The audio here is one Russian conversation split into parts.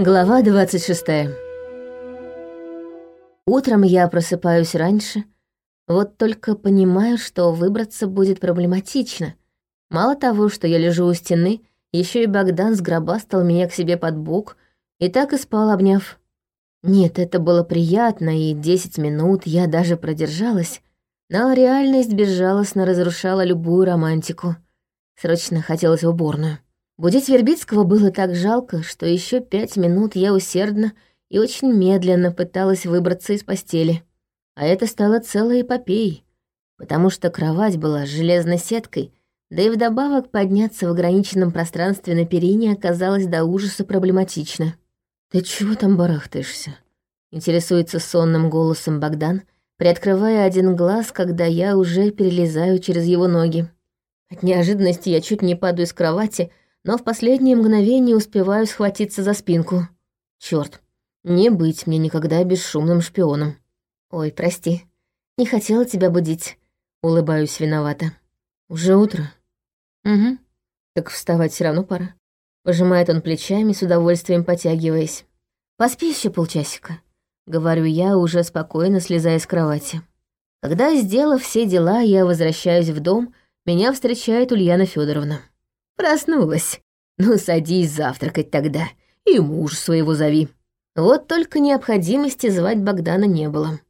Глава 26 Утром я просыпаюсь раньше, вот только понимаю, что выбраться будет проблематично. Мало того, что я лежу у стены, еще и Богдан сгробастал меня к себе под бок и так и спал, обняв. Нет, это было приятно, и десять минут я даже продержалась, но реальность безжалостно разрушала любую романтику. Срочно хотелось в уборную. Будить Вербицкого было так жалко, что еще пять минут я усердно и очень медленно пыталась выбраться из постели. А это стало целой эпопеей, потому что кровать была железной сеткой, да и вдобавок подняться в ограниченном пространстве на перине оказалось до ужаса проблематично. «Ты чего там барахтаешься?» — интересуется сонным голосом Богдан, приоткрывая один глаз, когда я уже перелезаю через его ноги. От неожиданности я чуть не падаю с кровати, но в последнее мгновение успеваю схватиться за спинку. Черт, не быть мне никогда бесшумным шпионом. Ой, прости, не хотела тебя будить. Улыбаюсь виновата. Уже утро. Угу. Так вставать все равно пора. Пожимает он плечами, с удовольствием потягиваясь. Поспи еще полчасика. Говорю я, уже спокойно слезая с кровати. Когда, сделав все дела, я возвращаюсь в дом — меня встречает Ульяна Федоровна. Проснулась. Ну, садись завтракать тогда, и муж своего зови. Вот только необходимости звать Богдана не было.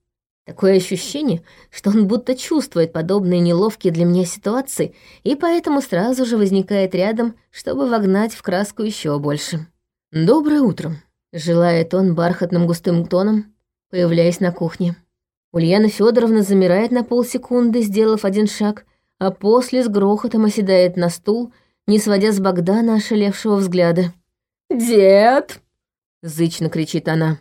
Такое ощущение, что он будто чувствует подобные неловкие для меня ситуации, и поэтому сразу же возникает рядом, чтобы вогнать в краску еще больше. «Доброе утро», — желает он бархатным густым тоном, появляясь на кухне. Ульяна Федоровна замирает на полсекунды, сделав один шаг, а после с грохотом оседает на стул, не сводя с Богдана ошалевшего взгляда. «Дед!» — зычно кричит она.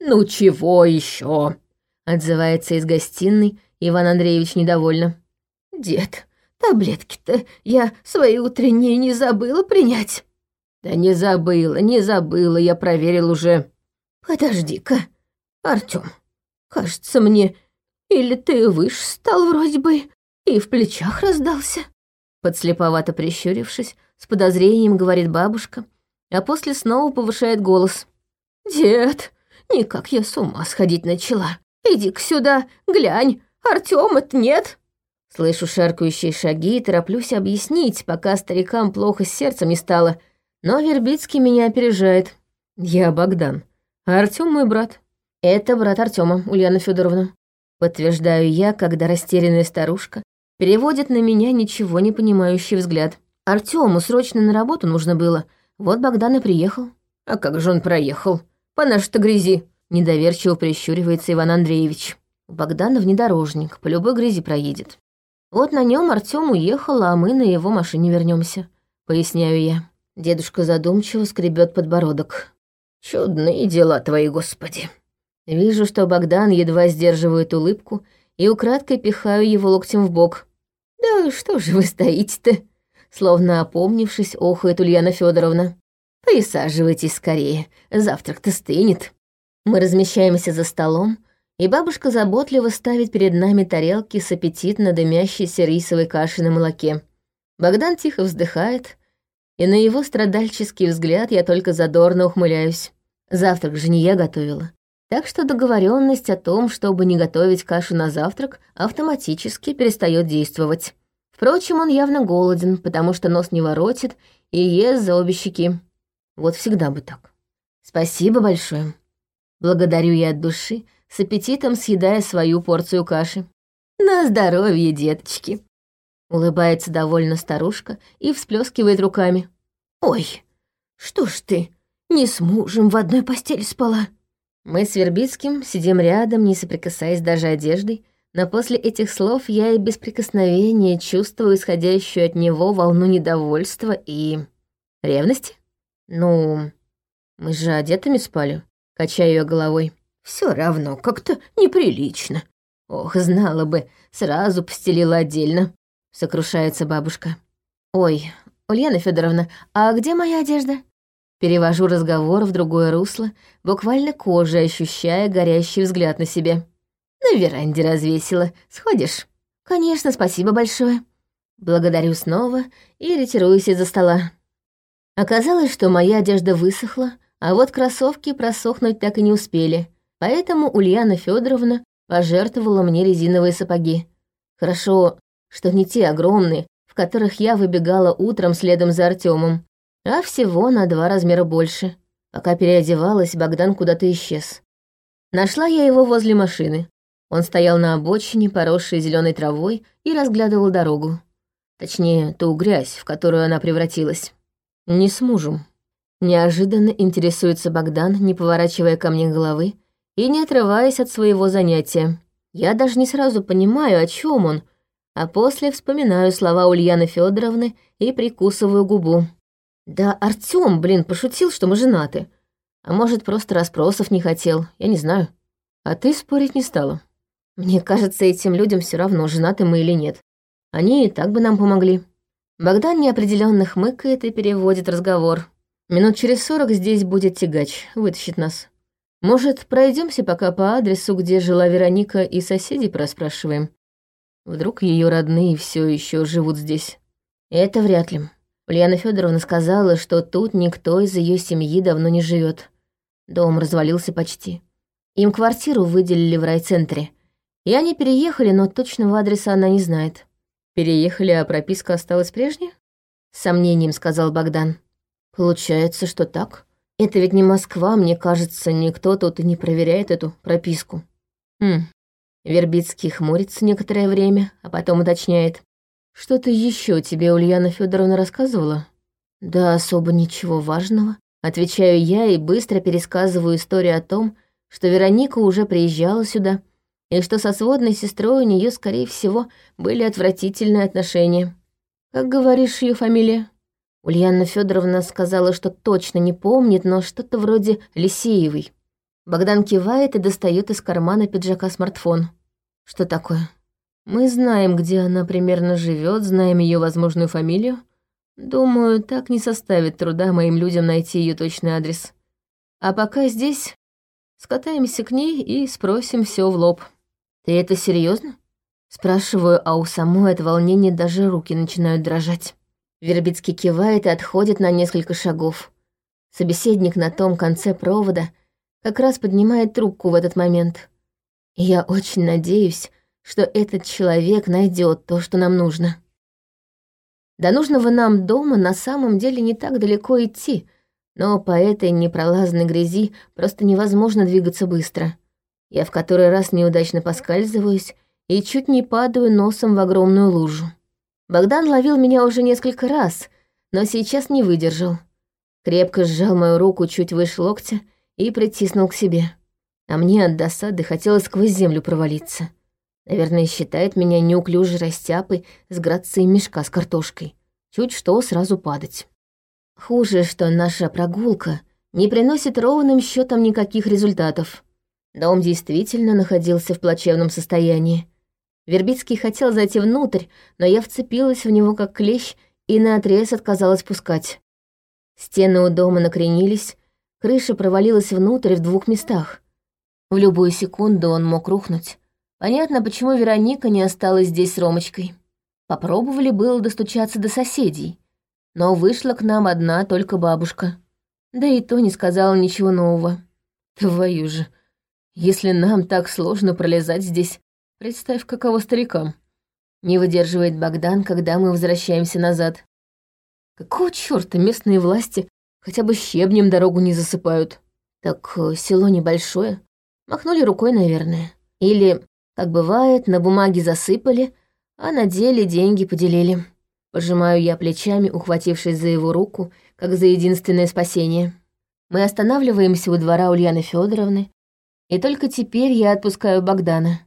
«Ну чего еще? отзывается из гостиной Иван Андреевич недовольно. «Дед, таблетки-то я свои утренние не забыла принять». «Да не забыла, не забыла, я проверил уже». «Подожди-ка, Артём, кажется мне, или ты выше стал вроде бы, и в плечах раздался. Подслеповато прищурившись, с подозрением говорит бабушка, а после снова повышает голос. «Дед, никак я с ума сходить начала. Иди-ка сюда, глянь, Артёма-то нет». Слышу шаркающие шаги и тороплюсь объяснить, пока старикам плохо с сердцем не стало, но Вербицкий меня опережает. «Я Богдан, а Артём мой брат». «Это брат Артёма, Ульяна Федоровна. Подтверждаю я, когда растерянная старушка переводит на меня ничего не понимающий взгляд. Артему срочно на работу нужно было. Вот Богдан и приехал. А как же он проехал? По нашей-то грязи. Недоверчиво прищуривается Иван Андреевич. У Богдана внедорожник, по любой грязи проедет. Вот на нем Артем уехал, а мы на его машине вернемся. Поясняю я. Дедушка задумчиво скребет подбородок. Чудные дела твои, господи. Вижу, что Богдан едва сдерживает улыбку, и украдкой пихаю его локтем в бок. «Да что же вы стоите-то?» Словно опомнившись, охает Ульяна Федоровна. «Присаживайтесь скорее, завтрак-то стынет». Мы размещаемся за столом, и бабушка заботливо ставит перед нами тарелки с аппетитно дымящейся рисовой кашей на молоке. Богдан тихо вздыхает, и на его страдальческий взгляд я только задорно ухмыляюсь. Завтрак же не я готовила. Так что договоренность о том, чтобы не готовить кашу на завтрак, автоматически перестает действовать. Впрочем, он явно голоден, потому что нос не воротит и ест за обе щеки. Вот всегда бы так. Спасибо большое. Благодарю я от души, с аппетитом съедая свою порцию каши. На здоровье, деточки. Улыбается довольно старушка и всплескивает руками. Ой, что ж ты, не с мужем в одной постели спала? Мы с Вербицким сидим рядом, не соприкасаясь даже одеждой, но после этих слов я и без прикосновения чувствую исходящую от него волну недовольства и... ревности. Ну, мы же одетыми спали, качаю я головой. Все равно как-то неприлично. Ох, знала бы, сразу постелила отдельно, сокрушается бабушка. Ой, Ульяна Федоровна, а где моя одежда? Перевожу разговор в другое русло, буквально кожей ощущая горящий взгляд на себе. На веранде развесила. Сходишь? Конечно, спасибо большое. Благодарю снова и ретируюсь из-за стола. Оказалось, что моя одежда высохла, А вот кроссовки просохнуть так и не успели, поэтому Ульяна Федоровна пожертвовала мне резиновые сапоги. Хорошо, что не те огромные, в которых я выбегала утром следом за Артемом, а всего на два размера больше. Пока переодевалась, Богдан куда-то исчез. Нашла я его возле машины. Он стоял на обочине, поросшей зеленой травой, и разглядывал дорогу. Точнее, ту грязь, в которую она превратилась. Не с мужем. Неожиданно интересуется Богдан, не поворачивая ко мне головы и не отрываясь от своего занятия. Я даже не сразу понимаю, о чем он, а после вспоминаю слова Ульяны Федоровны и прикусываю губу. Да Артём, блин, пошутил, что мы женаты. А может, просто расспросов не хотел, я не знаю. А ты спорить не стала. Мне кажется, этим людям все равно, женаты мы или нет. Они и так бы нам помогли. Богдан неопределенно хмыкает и переводит разговор. Минут через сорок здесь будет тягач, вытащит нас. Может, пройдемся пока по адресу, где жила Вероника, и соседей проспрашиваем. Вдруг ее родные все еще живут здесь. Это вряд ли. Ульяна Федоровна сказала, что тут никто из ее семьи давно не живет. Дом развалился почти. Им квартиру выделили в райцентре. И они переехали, но точного адреса она не знает. Переехали, а прописка осталась прежняя? С сомнением сказал Богдан. Получается, что так. Это ведь не Москва, мне кажется, никто тут и не проверяет эту прописку. Хм. Вербицкий хмурится некоторое время, а потом уточняет. Что-то еще тебе Ульяна Федоровна рассказывала? Да особо ничего важного. Отвечаю я и быстро пересказываю историю о том, что Вероника уже приезжала сюда, и что со сводной сестрой у нее, скорее всего, были отвратительные отношения. Как говоришь, ее фамилия? Ульяна Федоровна сказала, что точно не помнит, но что-то вроде Лисеевой. Богдан кивает и достает из кармана пиджака смартфон. Что такое? Мы знаем, где она примерно живет, знаем ее возможную фамилию. Думаю, так не составит труда моим людям найти ее точный адрес. А пока здесь скатаемся к ней и спросим все в лоб. Ты это серьезно? Спрашиваю, а у самой от волнения даже руки начинают дрожать. Вербицкий кивает и отходит на несколько шагов. Собеседник на том конце провода как раз поднимает трубку в этот момент. я очень надеюсь, что этот человек найдет то, что нам нужно. До нужного нам дома на самом деле не так далеко идти, но по этой непролазной грязи просто невозможно двигаться быстро. Я в который раз неудачно поскальзываюсь и чуть не падаю носом в огромную лужу. Богдан ловил меня уже несколько раз, но сейчас не выдержал. Крепко сжал мою руку чуть выше локтя и притиснул к себе. А мне от досады хотелось сквозь землю провалиться. Наверное, считает меня неуклюжей растяпой с грацией мешка с картошкой. Чуть что, сразу падать. Хуже, что наша прогулка не приносит ровным счетом никаких результатов. Дом действительно находился в плачевном состоянии. Вербицкий хотел зайти внутрь, но я вцепилась в него как клещ и наотрез отказалась пускать. Стены у дома накренились, крыша провалилась внутрь в двух местах. В любую секунду он мог рухнуть. Понятно, почему Вероника не осталась здесь с Ромочкой. Попробовали было достучаться до соседей, но вышла к нам одна только бабушка. Да и то не сказала ничего нового. Твою же, если нам так сложно пролезать здесь, Представь, каково старикам. Не выдерживает Богдан, когда мы возвращаемся назад. Какого чёрта местные власти хотя бы щебнем дорогу не засыпают? Так э, село небольшое. Махнули рукой, наверное. Или, как бывает, на бумаге засыпали, а на деле деньги поделили. Пожимаю я плечами, ухватившись за его руку, как за единственное спасение. Мы останавливаемся у двора Ульяны Федоровны, и только теперь я отпускаю Богдана.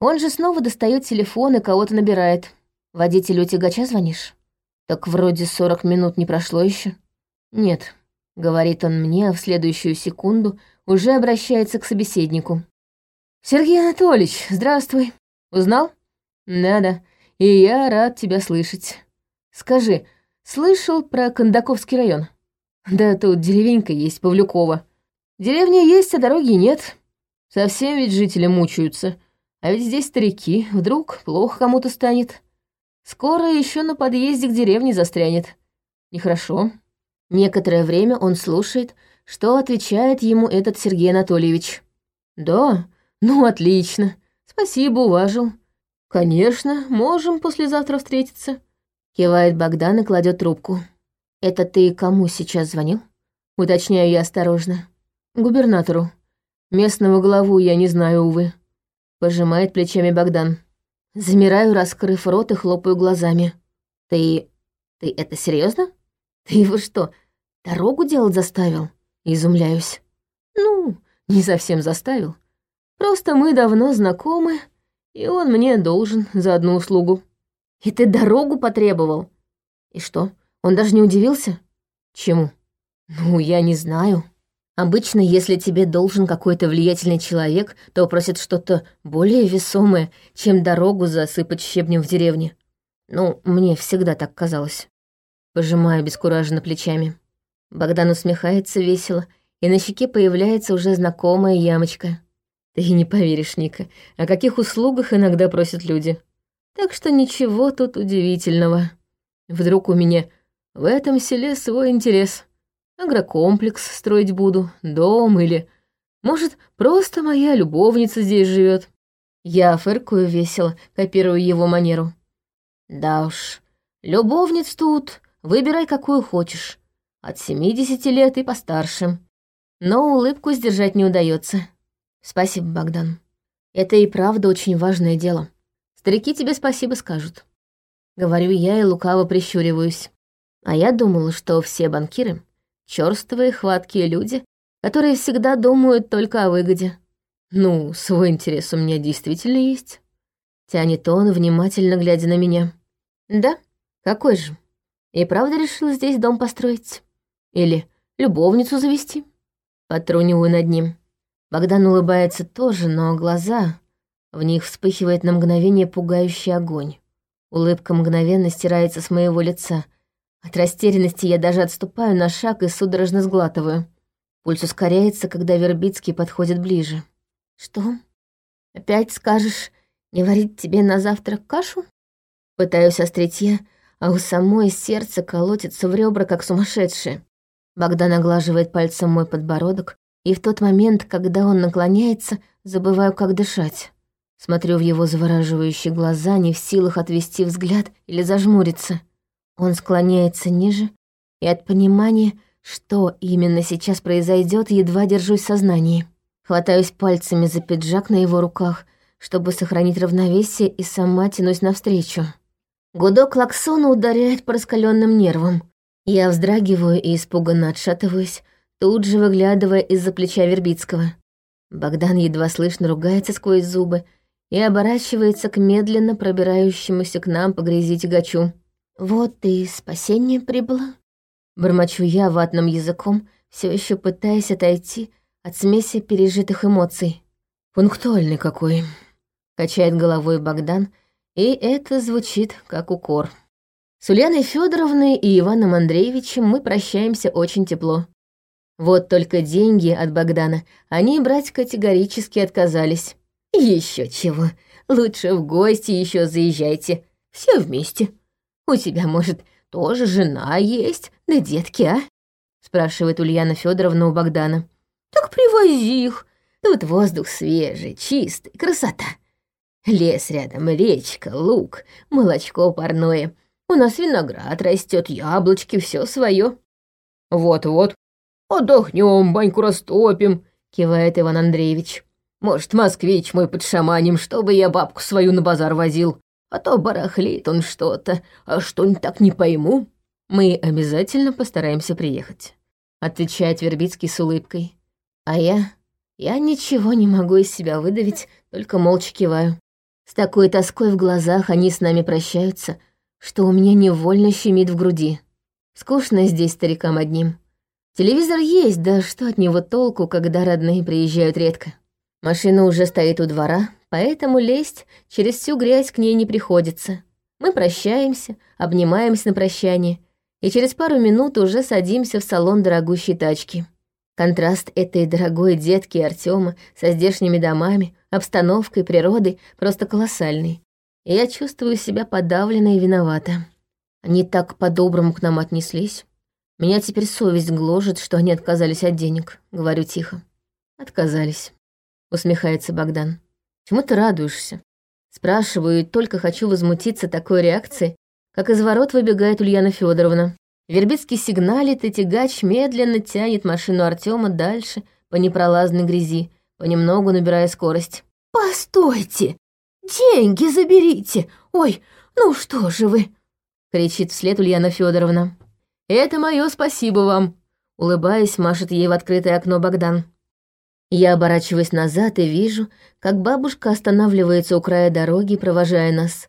Он же снова достает телефон и кого-то набирает. Водителю тягача звонишь? Так вроде сорок минут не прошло еще. Нет, говорит он мне, а в следующую секунду уже обращается к собеседнику. Сергей Анатольевич, здравствуй. Узнал? Да-да, и я рад тебя слышать. Скажи, слышал про Кондаковский район? Да тут деревенька есть, Павлюкова. Деревня есть, а дороги нет. Совсем ведь жители мучаются. А ведь здесь старики, вдруг плохо кому-то станет. Скоро еще на подъезде к деревне застрянет. Нехорошо. Некоторое время он слушает, что отвечает ему этот Сергей Анатольевич. «Да, ну отлично. Спасибо, уважил. Конечно, можем послезавтра встретиться». Кивает Богдан и кладет трубку. «Это ты кому сейчас звонил?» Уточняю я осторожно. «Губернатору. Местного главу я не знаю, увы». Пожимает плечами Богдан. Замираю, раскрыв рот и хлопаю глазами. «Ты... ты это серьезно? Ты его что, дорогу делать заставил?» Изумляюсь. «Ну, не совсем заставил. Просто мы давно знакомы, и он мне должен за одну услугу. И ты дорогу потребовал? И что, он даже не удивился? Чему? Ну, я не знаю». Обычно, если тебе должен какой-то влиятельный человек, то просит что-то более весомое, чем дорогу засыпать щебнем в деревне. Ну, мне всегда так казалось. Пожимаю бескураженно плечами. Богдан усмехается весело, и на щеке появляется уже знакомая ямочка. Ты не поверишь, Ника, о каких услугах иногда просят люди. Так что ничего тут удивительного. Вдруг у меня в этом селе свой интерес. Агрокомплекс строить буду, дом или... Может, просто моя любовница здесь живет. Я фыркаю весело, копирую его манеру. Да уж, любовниц тут, выбирай какую хочешь. От семидесяти лет и постарше. Но улыбку сдержать не удается. Спасибо, Богдан. Это и правда очень важное дело. Старики тебе спасибо скажут. Говорю я и лукаво прищуриваюсь. А я думала, что все банкиры Чёрствые, хваткие люди, которые всегда думают только о выгоде. Ну, свой интерес у меня действительно есть. Тянет он, внимательно глядя на меня. Да, какой же? И правда решил здесь дом построить? Или любовницу завести? Потруниваю над ним. Богдан улыбается тоже, но глаза... В них вспыхивает на мгновение пугающий огонь. Улыбка мгновенно стирается с моего лица, от растерянности я даже отступаю на шаг и судорожно сглатываю. Пульс ускоряется, когда Вербицкий подходит ближе. «Что? Опять скажешь не варить тебе на завтрак кашу?» Пытаюсь острить я, а у самой сердце колотится в ребра, как сумасшедшее. Богдан оглаживает пальцем мой подбородок, и в тот момент, когда он наклоняется, забываю, как дышать. Смотрю в его завораживающие глаза, не в силах отвести взгляд или зажмуриться — он склоняется ниже, и от понимания, что именно сейчас произойдет, едва держусь в сознании. Хватаюсь пальцами за пиджак на его руках, чтобы сохранить равновесие, и сама тянусь навстречу. Гудок клаксона ударяет по раскаленным нервам. Я вздрагиваю и испуганно отшатываюсь, тут же выглядывая из-за плеча Вербицкого. Богдан едва слышно ругается сквозь зубы и оборачивается к медленно пробирающемуся к нам по тягачу. «Вот и спасение прибыло», — бормочу я ватным языком, все еще пытаясь отойти от смеси пережитых эмоций. «Пунктуальный какой», — качает головой Богдан, и это звучит как укор. С Ульяной Федоровной и Иваном Андреевичем мы прощаемся очень тепло. Вот только деньги от Богдана они брать категорически отказались. Еще чего, лучше в гости еще заезжайте, все вместе. У тебя, может, тоже жена есть, да детки, а?» спрашивает Ульяна Федоровна у Богдана. «Так привози их. Тут воздух свежий, чистый, красота. Лес рядом, речка, лук, молочко парное. У нас виноград растет, яблочки, все свое. «Вот-вот, отдохнем, баньку растопим», — кивает Иван Андреевич. «Может, москвич мой подшаманим, чтобы я бабку свою на базар возил а то барахлит он что-то, а что-нибудь так не пойму. Мы обязательно постараемся приехать», — отвечает Вербицкий с улыбкой. А я... я ничего не могу из себя выдавить, только молча киваю. С такой тоской в глазах они с нами прощаются, что у меня невольно щемит в груди. Скучно здесь старикам одним. Телевизор есть, да что от него толку, когда родные приезжают редко. Машина уже стоит у двора, поэтому лезть через всю грязь к ней не приходится. Мы прощаемся, обнимаемся на прощание, и через пару минут уже садимся в салон дорогущей тачки. Контраст этой дорогой детки Артема со здешними домами, обстановкой, природой просто колоссальный. И я чувствую себя подавленной и виновата. Они так по-доброму к нам отнеслись. Меня теперь совесть гложет, что они отказались от денег, говорю тихо. Отказались, усмехается Богдан. Чему ты радуешься? Спрашиваю и только хочу возмутиться такой реакцией, как из ворот выбегает Ульяна Федоровна. Вербицкий сигналит, и тягач медленно тянет машину Артема дальше по непролазной грязи, понемногу набирая скорость. «Постойте! Деньги заберите! Ой, ну что же вы!» — кричит вслед Ульяна Федоровна. «Это мое спасибо вам!» — улыбаясь, машет ей в открытое окно Богдан. Я оборачиваюсь назад и вижу, как бабушка останавливается у края дороги, провожая нас.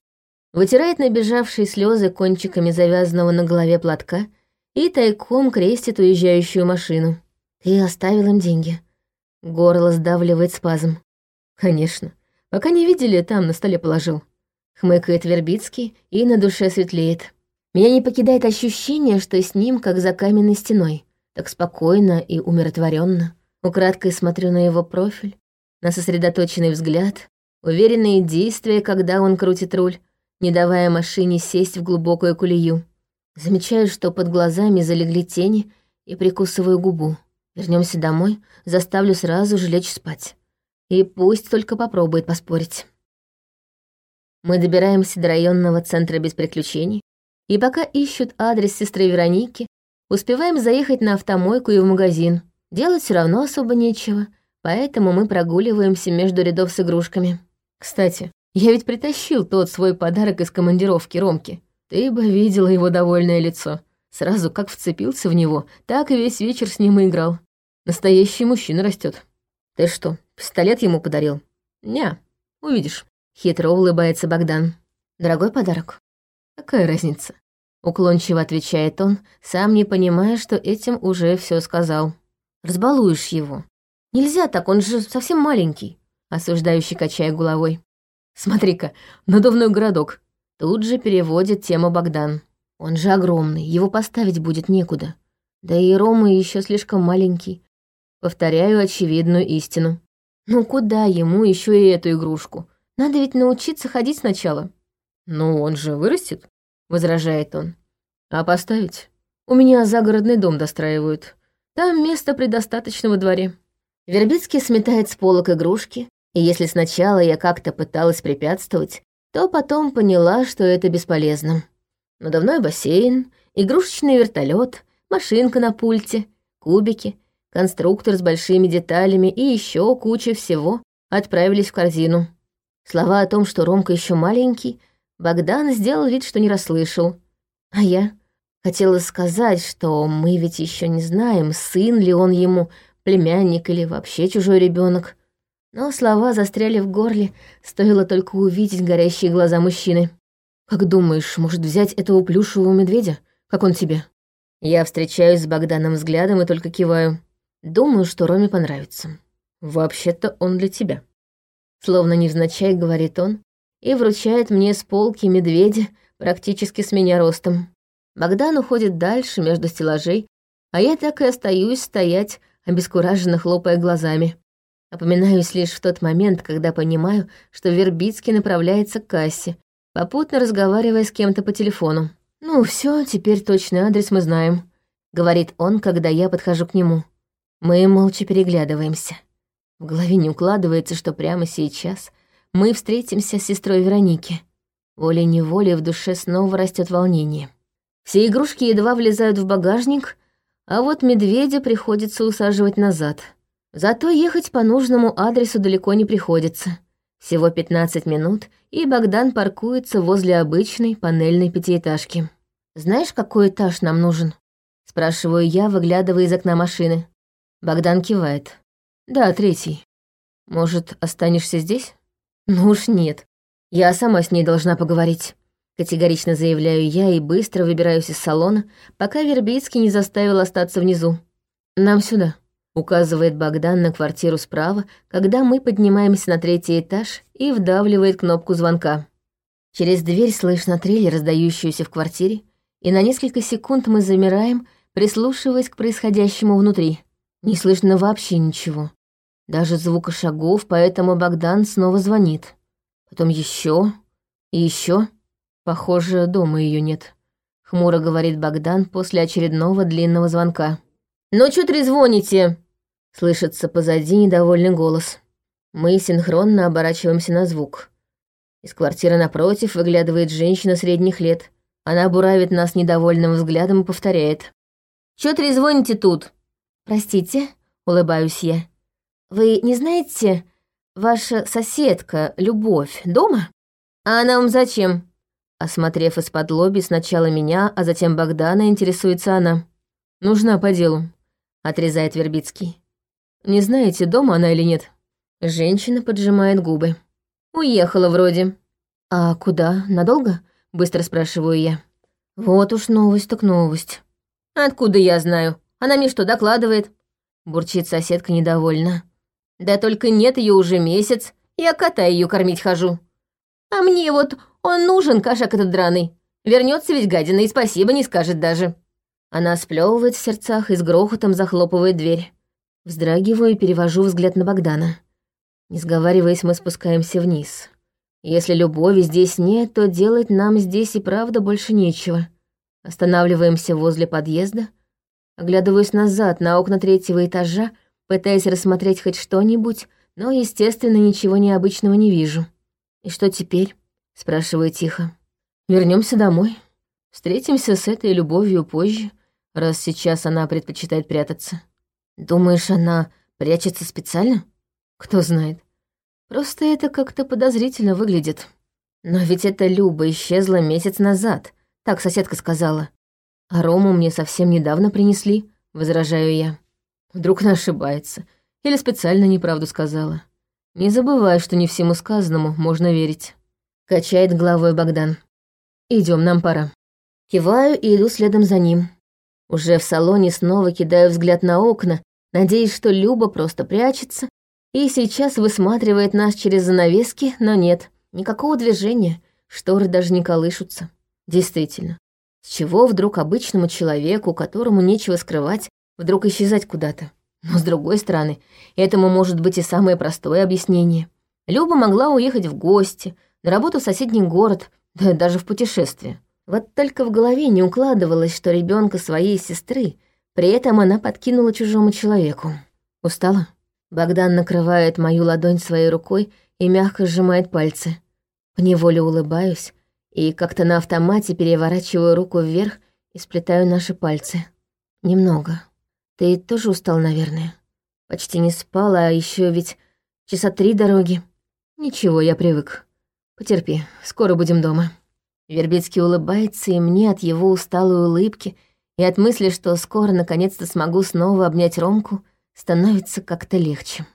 Вытирает набежавшие слезы кончиками завязанного на голове платка и тайком крестит уезжающую машину. «Ты оставил им деньги». Горло сдавливает спазм. «Конечно. Пока не видели, там на столе положил». Хмыкает Вербицкий, и на душе светлеет. Меня не покидает ощущение, что с ним как за каменной стеной. Так спокойно и умиротворенно. Украдкой смотрю на его профиль, на сосредоточенный взгляд, уверенные действия, когда он крутит руль, не давая машине сесть в глубокую колею. Замечаю, что под глазами залегли тени, и прикусываю губу. Вернемся домой, заставлю сразу же лечь спать. И пусть только попробует поспорить. Мы добираемся до районного центра без приключений, и пока ищут адрес сестры Вероники, успеваем заехать на автомойку и в магазин. Делать все равно особо нечего, поэтому мы прогуливаемся между рядов с игрушками. Кстати, я ведь притащил тот свой подарок из командировки Ромки. Ты бы видела его довольное лицо. Сразу как вцепился в него, так и весь вечер с ним и играл. Настоящий мужчина растет. Ты что, пистолет ему подарил? Ня, увидишь. Хитро улыбается Богдан. Дорогой подарок. Какая разница? Уклончиво отвечает он, сам не понимая, что этим уже все сказал. Разбалуешь его. Нельзя так, он же совсем маленький, осуждающий, качая головой. Смотри-ка, надувной городок. Тут же переводит тему Богдан. Он же огромный, его поставить будет некуда. Да и Рома еще слишком маленький. Повторяю очевидную истину. Ну куда ему еще и эту игрушку? Надо ведь научиться ходить сначала. Ну, он же вырастет, возражает он. А поставить? У меня загородный дом достраивают. Там место предостаточно во дворе. Вербицкий сметает с полок игрушки, и если сначала я как-то пыталась препятствовать, то потом поняла, что это бесполезно. Надувной бассейн, игрушечный вертолет, машинка на пульте, кубики, конструктор с большими деталями и еще куча всего отправились в корзину. Слова о том, что Ромка еще маленький, Богдан сделал вид, что не расслышал. А я Хотела сказать, что мы ведь еще не знаем, сын ли он ему, племянник или вообще чужой ребенок. Но слова застряли в горле, стоило только увидеть горящие глаза мужчины. «Как думаешь, может взять этого плюшевого медведя? Как он тебе?» Я встречаюсь с Богданом взглядом и только киваю. Думаю, что Роме понравится. «Вообще-то он для тебя». Словно невзначай, говорит он, и вручает мне с полки медведя практически с меня ростом. Богдан уходит дальше, между стеллажей, а я так и остаюсь стоять, обескураженно хлопая глазами. Опоминаюсь лишь в тот момент, когда понимаю, что Вербицкий направляется к кассе, попутно разговаривая с кем-то по телефону. «Ну все, теперь точный адрес мы знаем», — говорит он, когда я подхожу к нему. Мы молча переглядываемся. В голове не укладывается, что прямо сейчас мы встретимся с сестрой Вероники. Волей-неволей в душе снова растет волнение. Все игрушки едва влезают в багажник, а вот медведя приходится усаживать назад. Зато ехать по нужному адресу далеко не приходится. Всего 15 минут, и Богдан паркуется возле обычной панельной пятиэтажки. «Знаешь, какой этаж нам нужен?» Спрашиваю я, выглядывая из окна машины. Богдан кивает. «Да, третий. Может, останешься здесь?» «Ну уж нет. Я сама с ней должна поговорить». Категорично заявляю я и быстро выбираюсь из салона, пока Вербицкий не заставил остаться внизу. «Нам сюда», — указывает Богдан на квартиру справа, когда мы поднимаемся на третий этаж и вдавливает кнопку звонка. Через дверь слышно трель, раздающуюся в квартире, и на несколько секунд мы замираем, прислушиваясь к происходящему внутри. Не слышно вообще ничего. Даже звука шагов, поэтому Богдан снова звонит. Потом еще и еще. Похоже, дома ее нет. хмуро говорит Богдан после очередного длинного звонка. «Ну чё трезвоните?» Слышится позади недовольный голос. Мы синхронно оборачиваемся на звук. Из квартиры напротив выглядывает женщина средних лет. Она буравит нас недовольным взглядом и повторяет. «Чё трезвоните тут?» «Простите», — улыбаюсь я. «Вы не знаете, ваша соседка, Любовь, дома? А она вам зачем?» Осмотрев из-под лоби сначала меня, а затем Богдана, интересуется она. «Нужна по делу», — отрезает Вербицкий. «Не знаете, дома она или нет?» Женщина поджимает губы. «Уехала вроде». «А куда? Надолго?» — быстро спрашиваю я. «Вот уж новость так новость». «Откуда я знаю? Она мне что, докладывает?» Бурчит соседка недовольна. «Да только нет ее уже месяц, я кота ее кормить хожу. А мне вот он нужен, кошак этот драный. Вернется ведь гадина и спасибо не скажет даже». Она сплевывает в сердцах и с грохотом захлопывает дверь. Вздрагиваю и перевожу взгляд на Богдана. Не сговариваясь, мы спускаемся вниз. Если любови здесь нет, то делать нам здесь и правда больше нечего. Останавливаемся возле подъезда, оглядываюсь назад на окна третьего этажа, пытаясь рассмотреть хоть что-нибудь, но, естественно, ничего необычного не вижу. «И что теперь?» — спрашиваю тихо. Вернемся домой. Встретимся с этой любовью позже, раз сейчас она предпочитает прятаться. Думаешь, она прячется специально?» Кто знает. Просто это как-то подозрительно выглядит. Но ведь эта Люба исчезла месяц назад, так соседка сказала. А Рому мне совсем недавно принесли, возражаю я. Вдруг она ошибается. Или специально неправду сказала. Не забывай, что не всему сказанному можно верить. Качает головой Богдан. Идем, нам пора. Киваю и иду следом за ним. Уже в салоне снова кидаю взгляд на окна, надеясь, что Люба просто прячется и сейчас высматривает нас через занавески, но нет, никакого движения, шторы даже не колышутся. Действительно, с чего вдруг обычному человеку, которому нечего скрывать, вдруг исчезать куда-то? Но с другой стороны, этому может быть и самое простое объяснение. Люба могла уехать в гости, на работу в соседний город, да даже в путешествие. Вот только в голове не укладывалось, что ребенка своей сестры при этом она подкинула чужому человеку. Устала? Богдан накрывает мою ладонь своей рукой и мягко сжимает пальцы. Поневоле улыбаюсь и как-то на автомате переворачиваю руку вверх и сплетаю наши пальцы. Немного. Ты тоже устал, наверное? Почти не спал, а еще ведь часа три дороги. Ничего, я привык. Потерпи, скоро будем дома. Вербицкий улыбается, и мне от его усталой улыбки и от мысли, что скоро наконец-то смогу снова обнять Ромку — становится как-то легче.